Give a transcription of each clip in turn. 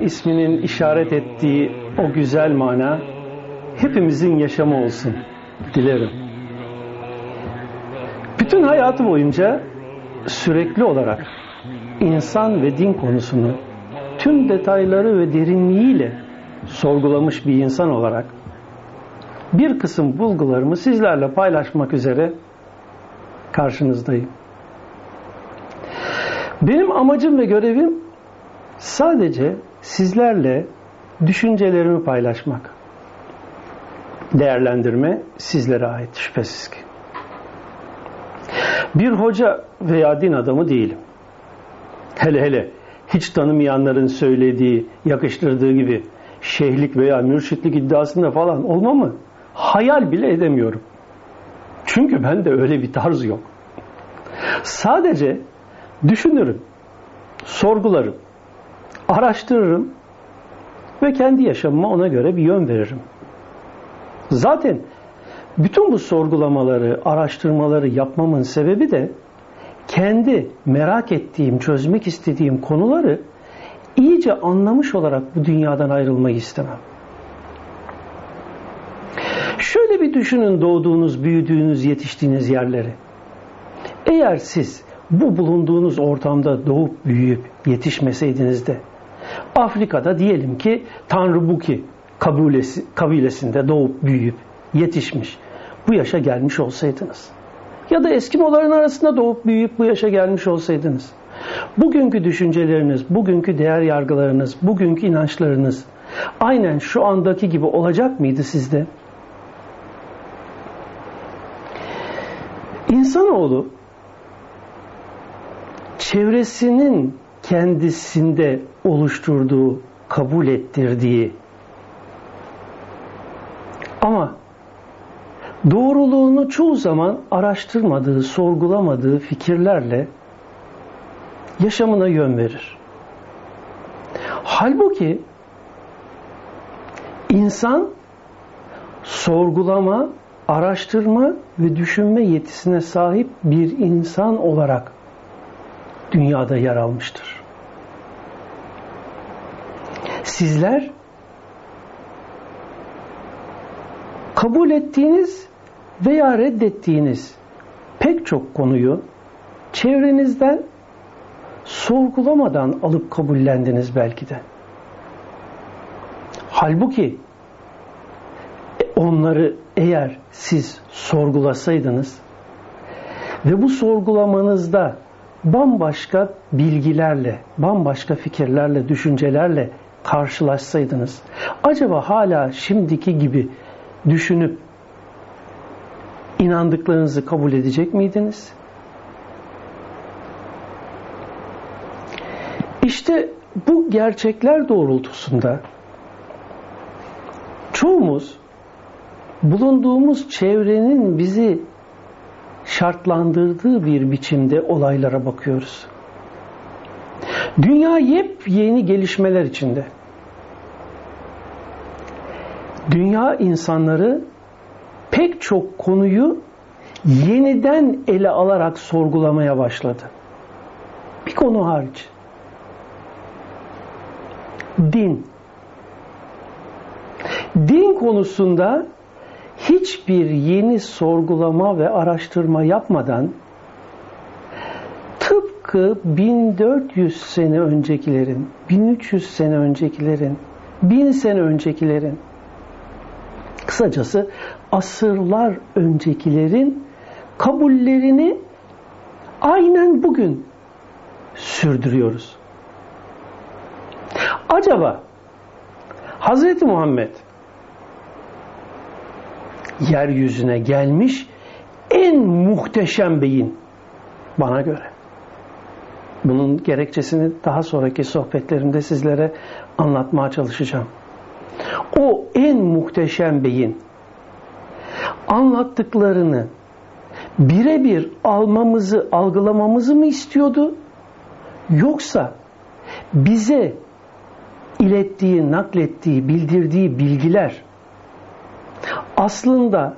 isminin işaret ettiği o güzel mana hepimizin yaşamı olsun dilerim. Bütün hayatı boyunca sürekli olarak insan ve din konusunu tüm detayları ve derinliğiyle sorgulamış bir insan olarak bir kısım bulgularımı sizlerle paylaşmak üzere karşınızdayım. Benim amacım ve görevim sadece sizlerle düşüncelerimi paylaşmak. Değerlendirme sizlere ait şüphesiz ki. Bir hoca veya din adamı değilim. Hele hele hiç tanımayanların söylediği, yakıştırdığı gibi şeyhlik veya mürşitlik iddiasında falan olmamı hayal bile edemiyorum. Çünkü bende öyle bir tarz yok. Sadece düşünürüm, sorgularım, araştırırım ve kendi yaşamıma ona göre bir yön veririm. Zaten bütün bu sorgulamaları, araştırmaları yapmamın sebebi de kendi merak ettiğim, çözmek istediğim konuları iyice anlamış olarak bu dünyadan ayrılmayı istemem. Şöyle bir düşünün doğduğunuz, büyüdüğünüz, yetiştiğiniz yerleri. Eğer siz bu bulunduğunuz ortamda doğup büyüyüp yetişmeseydiniz de Afrika'da diyelim ki Tanrı Buki kabilesi, kabilesinde doğup büyüyüp yetişmiş. Bu yaşa gelmiş olsaydınız. Ya da Eskimoların arasında doğup büyüyüp bu yaşa gelmiş olsaydınız. Bugünkü düşünceleriniz, bugünkü değer yargılarınız, bugünkü inançlarınız aynen şu andaki gibi olacak mıydı sizde? İnsanoğlu çevresinin kendisinde oluşturduğu, kabul ettirdiği ama doğruluğunu çoğu zaman araştırmadığı, sorgulamadığı fikirlerle yaşamına yön verir. Halbuki insan sorgulama, araştırma ve düşünme yetisine sahip bir insan olarak dünyada yer almıştır. Sizler kabul ettiğiniz veya reddettiğiniz pek çok konuyu çevrenizden sorgulamadan alıp kabullendiniz belki de. Halbuki onları eğer siz sorgulasaydınız ve bu sorgulamanızda bambaşka bilgilerle, bambaşka fikirlerle, düşüncelerle karşılaşsaydınız, acaba hala şimdiki gibi düşünüp inandıklarınızı kabul edecek miydiniz? İşte bu gerçekler doğrultusunda çoğumuz bulunduğumuz çevrenin bizi şartlandırdığı bir biçimde olaylara bakıyoruz. Dünya yepyeni gelişmeler içinde. Dünya insanları pek çok konuyu yeniden ele alarak sorgulamaya başladı. Bir konu hariç. Din. Din konusunda hiçbir yeni sorgulama ve araştırma yapmadan tıpkı 1400 sene öncekilerin, 1300 sene öncekilerin, 1000 sene öncekilerin kısacası asırlar öncekilerin kabullerini aynen bugün sürdürüyoruz. Acaba Hz. Muhammed yeryüzüne gelmiş en muhteşem beyin bana göre. Bunun gerekçesini daha sonraki sohbetlerimde sizlere anlatmaya çalışacağım. O en muhteşem beyin anlattıklarını birebir almamızı, algılamamızı mı istiyordu? Yoksa bize ilettiği, naklettiği, bildirdiği bilgiler aslında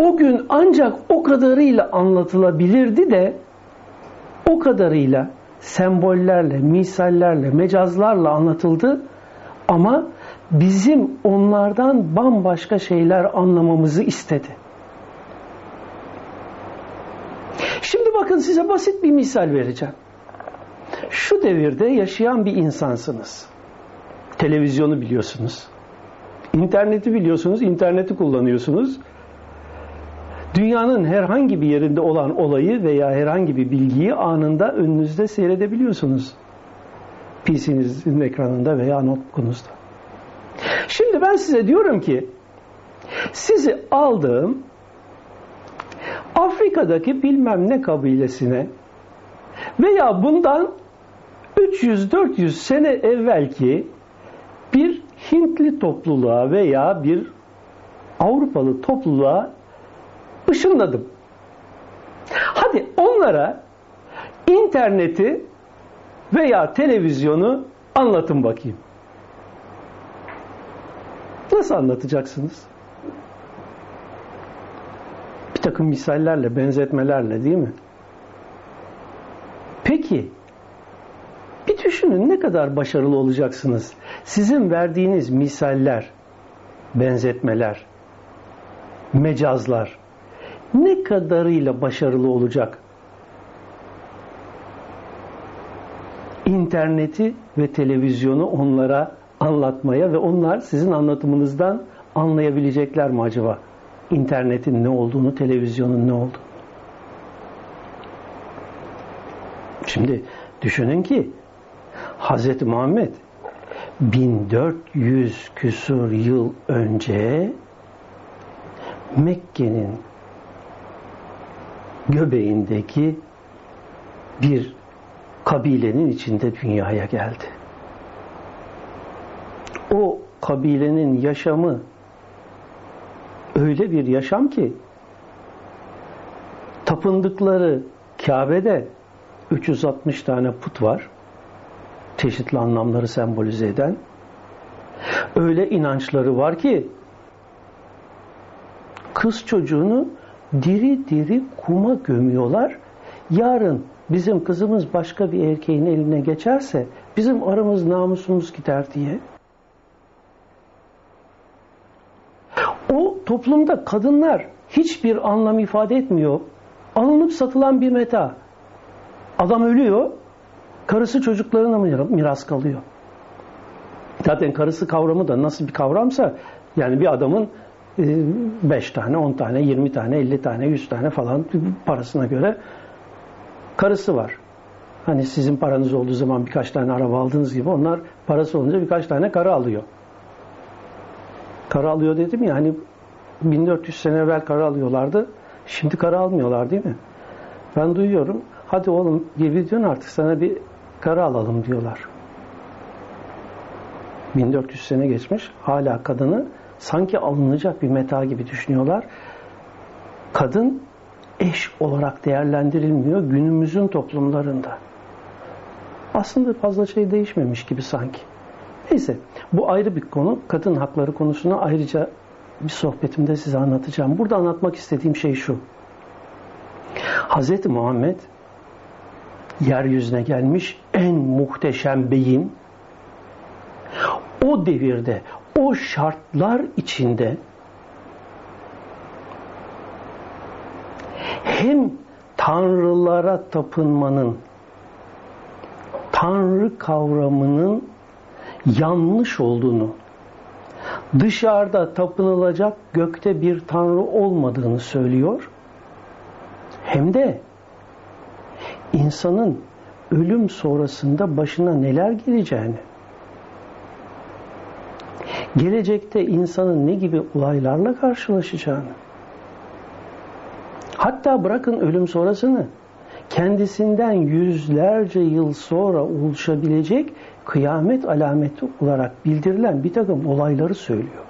o gün ancak o kadarıyla anlatılabilirdi de o kadarıyla sembollerle, misallerle, mecazlarla anlatıldı ama bizim onlardan bambaşka şeyler anlamamızı istedi. Şimdi bakın size basit bir misal vereceğim. Şu devirde yaşayan bir insansınız. Televizyonu biliyorsunuz. İnterneti biliyorsunuz, interneti kullanıyorsunuz. Dünyanın herhangi bir yerinde olan olayı veya herhangi bir bilgiyi anında önünüzde seyredebiliyorsunuz. PC'nizin ekranında veya notebook'unuzda. Şimdi ben size diyorum ki sizi aldığım Afrika'daki bilmem ne kabilesine veya bundan 300-400 sene evvelki bir Hintli topluluğa veya bir Avrupalı topluluğa ışınladım. Hadi onlara interneti veya televizyonu anlatın bakayım. Nasıl anlatacaksınız? Bir takım misallerle, benzetmelerle değil mi? Peki, bir düşünün ne kadar başarılı olacaksınız. Sizin verdiğiniz misaller, benzetmeler, mecazlar ne kadarıyla başarılı olacak? İnterneti ve televizyonu onlara anlatmaya ve onlar sizin anlatımınızdan anlayabilecekler mi acaba? İnternetin ne olduğunu, televizyonun ne olduğunu. Şimdi düşünün ki Hz. Muhammed 1400 küsur yıl önce Mekke'nin göbeğindeki bir kabilenin içinde dünyaya geldi. O kabilenin yaşamı öyle bir yaşam ki tapındıkları Kabe'de 360 tane put var. Çeşitli anlamları sembolize eden. Öyle inançları var ki kız çocuğunu diri diri kuma gömüyorlar. Yarın bizim kızımız başka bir erkeğin eline geçerse bizim aramız namusumuz gider diye. O toplumda kadınlar hiçbir anlam ifade etmiyor. Alınıp satılan bir meta. Adam ölüyor, karısı çocuklarına miras kalıyor. Zaten karısı kavramı da nasıl bir kavramsa yani bir adamın 5 tane, 10 tane, 20 tane, 50 tane, 100 tane falan parasına göre karısı var. Hani sizin paranız olduğu zaman birkaç tane araba aldığınız gibi onlar parası olunca birkaç tane karı alıyor. Karı alıyor dedim ya hani 1400 sene evvel karı alıyorlardı. Şimdi karı almıyorlar değil mi? Ben duyuyorum. Hadi oğlum gidiyorsun artık sana bir karı alalım diyorlar. 1400 sene geçmiş. Hala kadını sanki alınacak bir meta gibi düşünüyorlar. Kadın eş olarak değerlendirilmiyor günümüzün toplumlarında. Aslında fazla şey değişmemiş gibi sanki. Neyse bu ayrı bir konu. Kadın hakları konusunu ayrıca bir sohbetimde size anlatacağım. Burada anlatmak istediğim şey şu. Hz. Muhammed yeryüzüne gelmiş en muhteşem beyin o devirde o şartlar içinde hem tanrılara tapınmanın tanrı kavramının yanlış olduğunu dışarıda tapınılacak gökte bir tanrı olmadığını söylüyor. Hem de insanın ölüm sonrasında başına neler geleceğini gelecekte insanın ne gibi olaylarla karşılaşacağını hatta bırakın ölüm sonrasını kendisinden yüzlerce yıl sonra oluşabilecek kıyamet alameti olarak bildirilen bir takım olayları söylüyor.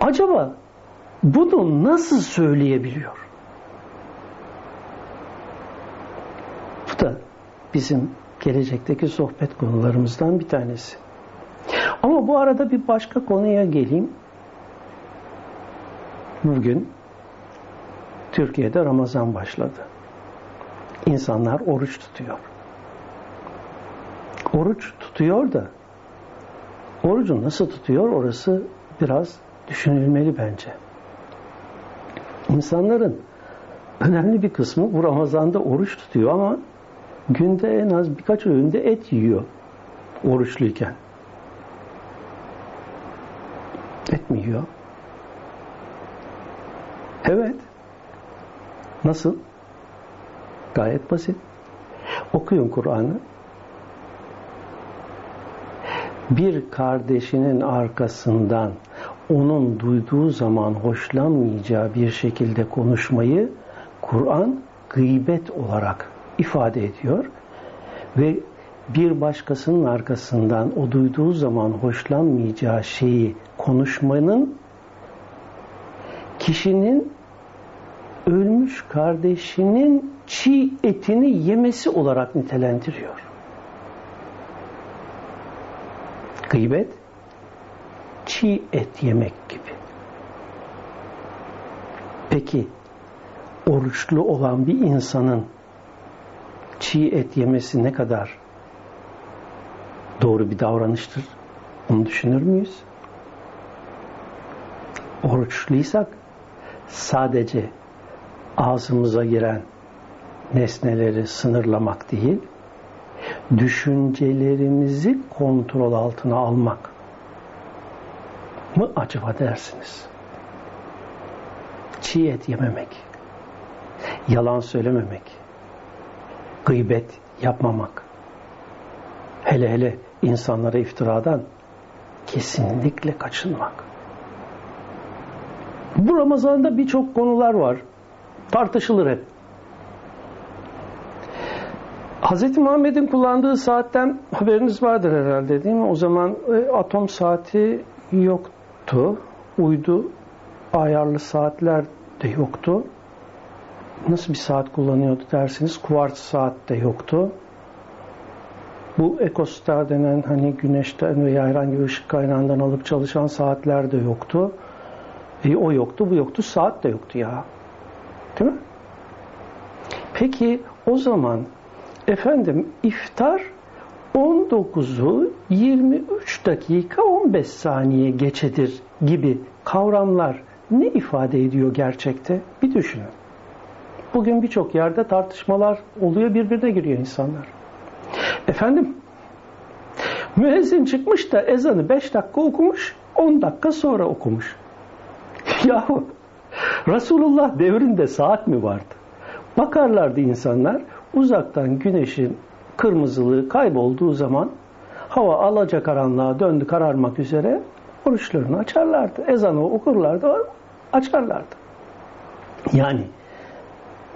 Acaba bunu nasıl söyleyebiliyor? Bu da bizim gelecekteki sohbet konularımızdan bir tanesi. Ama bu arada bir başka konuya geleyim. Bugün Türkiye'de Ramazan başladı. İnsanlar oruç tutuyor. Oruç tutuyor da orucu nasıl tutuyor orası biraz düşünülmeli bence. İnsanların önemli bir kısmı bu Ramazan'da oruç tutuyor ama günde en az birkaç öğünde et yiyor oruçluyken. Et mi yiyor? Evet. Nasıl? Gayet basit. Okuyun Kur'an'ı. Bir kardeşinin arkasından onun duyduğu zaman hoşlanmayacağı bir şekilde konuşmayı Kur'an gıybet olarak ifade ediyor ve bir başkasının arkasından o duyduğu zaman hoşlanmayacağı şeyi konuşmanın kişinin ölmüş kardeşinin çiğ etini yemesi olarak nitelendiriyor. Gıybet çiğ et yemek gibi. Peki oruçlu olan bir insanın çiğ et yemesi ne kadar doğru bir davranıştır? Onu düşünür müyüz? Oruçluysak sadece ağzımıza giren nesneleri sınırlamak değil, düşüncelerimizi kontrol altına almak mı acaba dersiniz? Çiğ et yememek, yalan söylememek, gıybet yapmamak, hele hele insanlara iftiradan kesinlikle kaçınmak. Bu Ramazan'da birçok konular var. Tartışılır hep. Hz. Muhammed'in kullandığı saatten haberiniz vardır herhalde değil mi? O zaman e, atom saati yoktu. Uydu ayarlı saatler de yoktu. Nasıl bir saat kullanıyordu dersiniz? Kuartz saat de yoktu. Bu ekostar denen hani güneşten veya herhangi bir ışık kaynağından alıp çalışan saatler de yoktu. E, o yoktu, bu yoktu, saat de yoktu ya. Değil mi? Peki o zaman efendim iftar 19'u 23 dakika 15 saniye geçedir gibi kavramlar ne ifade ediyor gerçekte? Bir düşünün. Bugün birçok yerde tartışmalar oluyor, birbirine giriyor insanlar. Efendim, müezzin çıkmış da ezanı 5 dakika okumuş, 10 dakika sonra okumuş. Yahu Resulullah devrinde saat mi vardı? Bakarlardı insanlar uzaktan güneşin kırmızılığı kaybolduğu zaman hava alacakaranlığa döndü kararmak üzere oruçlarını açarlardı. Ezanı okurlardı, açarlardı. Yani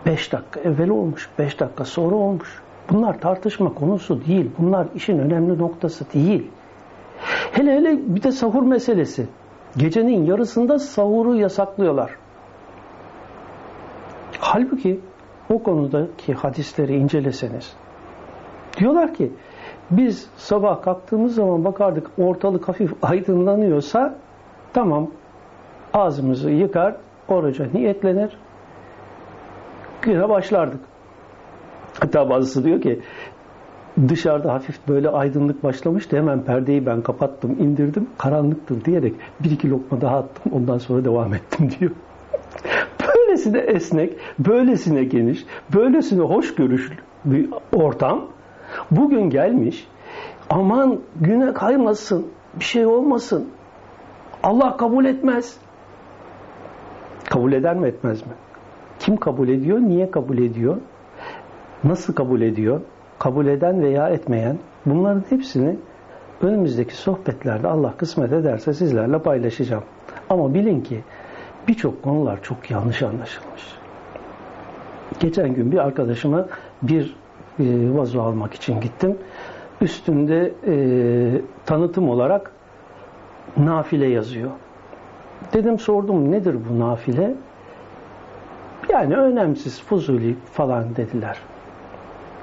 5 dakika evvel olmuş, 5 dakika sonra olmuş. Bunlar tartışma konusu değil. Bunlar işin önemli noktası değil. Hele hele bir de sahur meselesi. Gecenin yarısında sahuru yasaklıyorlar. Halbuki o konudaki hadisleri inceleseniz diyorlar ki biz sabah kalktığımız zaman bakardık ortalık hafif aydınlanıyorsa tamam ağzımızı yıkar oruca niyetlenir güne başlardık. Hatta bazısı diyor ki dışarıda hafif böyle aydınlık başlamıştı. Hemen perdeyi ben kapattım, indirdim. Karanlıktır diyerek bir iki lokma daha attım. Ondan sonra devam ettim diyor. böylesine esnek, böylesine geniş, böylesine hoşgörüşlü bir ortam bugün gelmiş. Aman güne kaymasın, bir şey olmasın. Allah kabul etmez. Kabul eder mi etmez mi? Kim kabul ediyor? Niye kabul ediyor? Nasıl kabul ediyor? Kabul eden veya etmeyen bunların hepsini önümüzdeki sohbetlerde Allah kısmet ederse sizlerle paylaşacağım. Ama bilin ki birçok konular çok yanlış anlaşılmış. Geçen gün bir arkadaşıma bir e, vazo almak için gittim. Üstünde e, tanıtım olarak nafile yazıyor. Dedim sordum nedir bu nafile? Yani önemsiz, fuzuli falan dediler.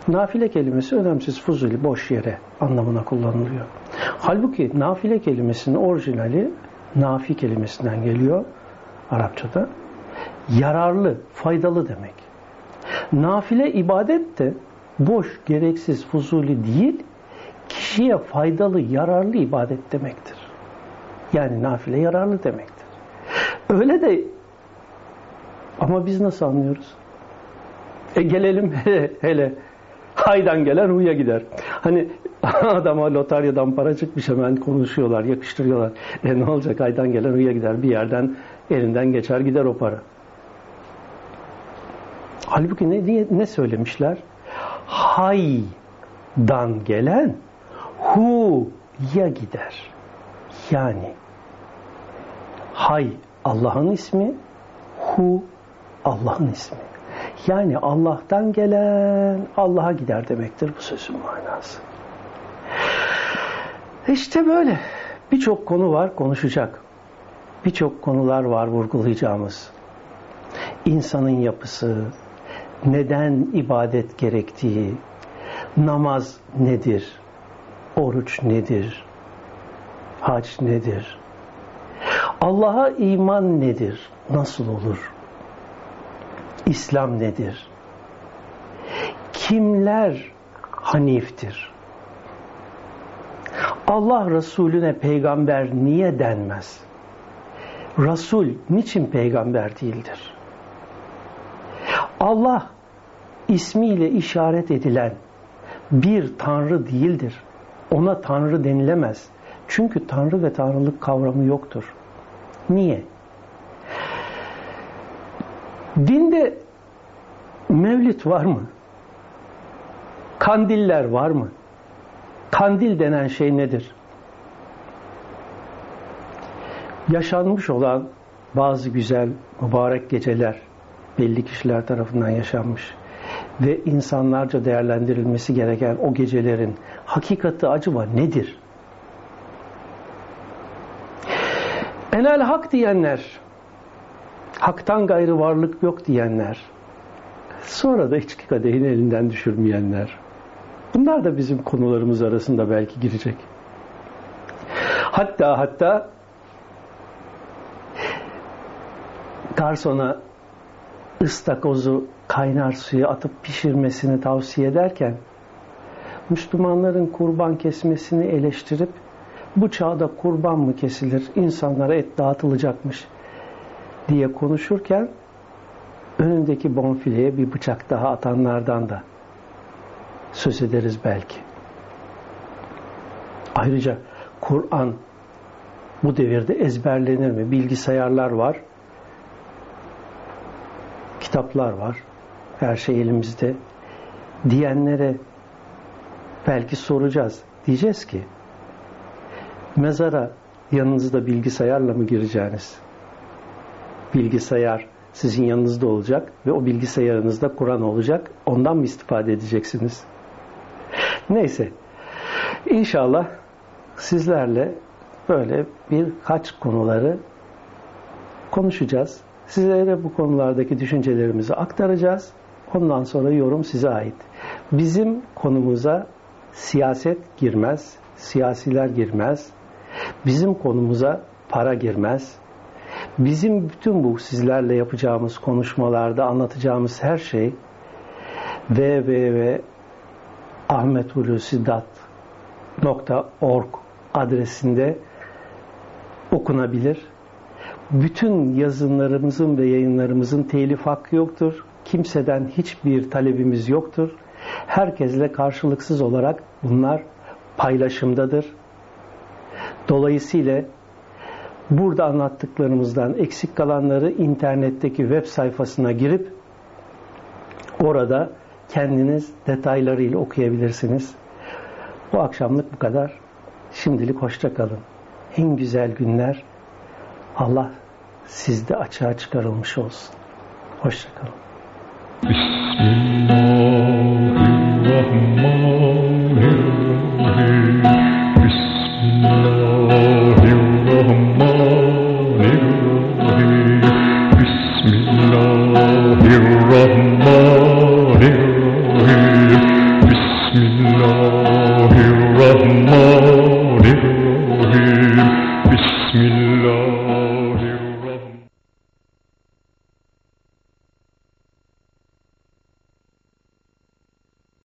Nafile kelimesi önemsiz, fuzuli, boş yere anlamına kullanılıyor. Halbuki nafile kelimesinin orijinali nafi kelimesinden geliyor Arapçada. Yararlı, faydalı demek. Nafile ibadet de boş, gereksiz, fuzuli değil, kişiye faydalı, yararlı ibadet demektir. Yani nafile yararlı demektir. Öyle de ama biz nasıl anlıyoruz? E gelelim hele, hele haydan gelen huya gider. Hani adama lotaryadan para çıkmış hemen konuşuyorlar, yakıştırıyorlar. E ne olacak haydan gelen huya gider. Bir yerden elinden geçer gider o para. Halbuki ne diye ne söylemişler? Haydan gelen hu'ya gider. Yani hay Allah'ın ismi, hu Allah'ın ismi. Yani Allah'tan gelen Allah'a gider demektir bu sözün manası. İşte böyle. Birçok konu var konuşacak. Birçok konular var vurgulayacağımız. İnsanın yapısı, neden ibadet gerektiği, namaz nedir, oruç nedir, hac nedir, Allah'a iman nedir, nasıl olur, İslam nedir, kimler haniftir, Allah Resulüne peygamber niye denmez? Resul niçin peygamber değildir? Allah ismiyle işaret edilen bir tanrı değildir. Ona tanrı denilemez. Çünkü tanrı ve tanrılık kavramı yoktur. Niye? Dinde mevlit var mı? Kandiller var mı? Kandil denen şey nedir? Yaşanmış olan bazı güzel, mübarek geceler belli kişiler tarafından yaşanmış ve insanlarca değerlendirilmesi gereken o gecelerin hakikati acaba nedir? Enel hak diyenler, haktan gayrı varlık yok diyenler, sonra da içki kadehini elinden düşürmeyenler, bunlar da bizim konularımız arasında belki girecek. Hatta hatta garsona ıstakozu kaynar suya atıp pişirmesini tavsiye ederken Müslümanların kurban kesmesini eleştirip bu çağda kurban mı kesilir, insanlara et dağıtılacakmış diye konuşurken önündeki bonfileye bir bıçak daha atanlardan da söz ederiz belki. Ayrıca Kur'an bu devirde ezberlenir mi? Bilgisayarlar var, kitaplar var, her şey elimizde diyenlere belki soracağız. Diyeceğiz ki mezara yanınızda bilgisayarla mı gireceğiniz? Bilgisayar sizin yanınızda olacak ve o bilgisayarınızda Kur'an olacak. Ondan mı istifade edeceksiniz? Neyse. İnşallah sizlerle böyle birkaç konuları konuşacağız. Sizlere bu konulardaki düşüncelerimizi aktaracağız. Ondan sonra yorum size ait. Bizim konumuza siyaset girmez, siyasiler girmez. Bizim konumuza para girmez. Bizim bütün bu sizlerle yapacağımız konuşmalarda anlatacağımız her şey www.ahmetulusidat.org adresinde okunabilir. Bütün yazınlarımızın ve yayınlarımızın telif hakkı yoktur. Kimseden hiçbir talebimiz yoktur. Herkesle karşılıksız olarak bunlar paylaşımdadır. Dolayısıyla burada anlattıklarımızdan eksik kalanları internetteki web sayfasına girip orada kendiniz detaylarıyla okuyabilirsiniz. Bu akşamlık bu kadar. Şimdilik hoşça kalın. En güzel günler Allah sizde açığa çıkarılmış olsun. Hoşça kalın. Bismillahirrahmanirrahim.